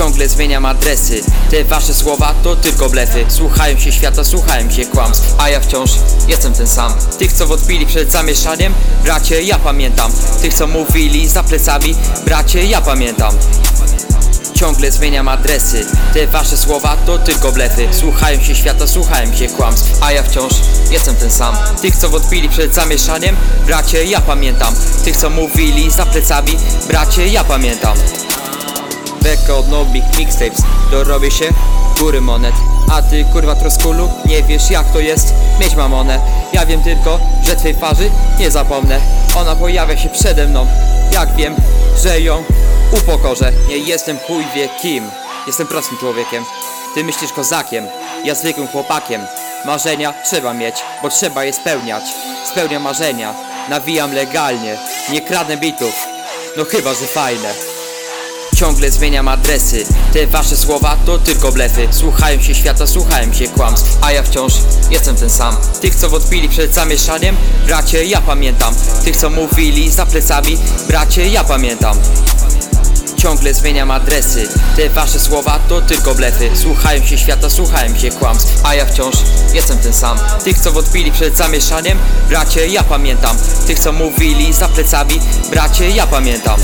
Ciągle zmieniam adresy. Te wasze słowa to tylko blefy. Słuchają się świata, słuchają się kłamstw A ja wciąż jestem ten sam. Tych co wątpili przed zamieszaniem Bracie ja pamiętam. Tych co mówili za plecami Bracie ja pamiętam. Ciągle zmieniam adresy. Te wasze słowa to tylko blefy. Słuchają się świata, słuchają się kłamstw A ja wciąż jestem ten sam. Tych co wątpili przed zamieszaniem Bracie ja pamiętam. Tych co mówili za plecami Bracie ja pamiętam Beka od Nobik Mixtapes. Dorobię się góry monet. A ty kurwa troskulu Nie wiesz jak to jest? Mieć mamonę. Ja wiem tylko, że twej twarzy nie zapomnę. Ona pojawia się przede mną. Jak wiem, że ją upokorzę. Nie jestem chuj wie kim. Jestem prostym człowiekiem. Ty myślisz kozakiem. Ja zwykłym chłopakiem. Marzenia trzeba mieć, bo trzeba je spełniać. Spełniam marzenia. Nawijam legalnie. Nie kradnę bitów. No chyba, że fajne Ciągle zmieniam adresy. Te wasze słowa to tylko blefy. Słuchają się świata, słuchają się kłamstw A ja wciąż jestem ten sam. Tych co wątpili przed zamieszaniem Bracie ja pamiętam. Tych co mówili za plecami Bracie ja pamiętam. Ciągle zmieniam adresy. Te wasze słowa to tylko blefy. Słuchają się świata, słuchają się kłamstw A ja wciąż jestem ten sam. Tych co wątpili przed zamieszaniem Bracie ja pamiętam. Tych co mówili za plecami Bracie ja pamiętam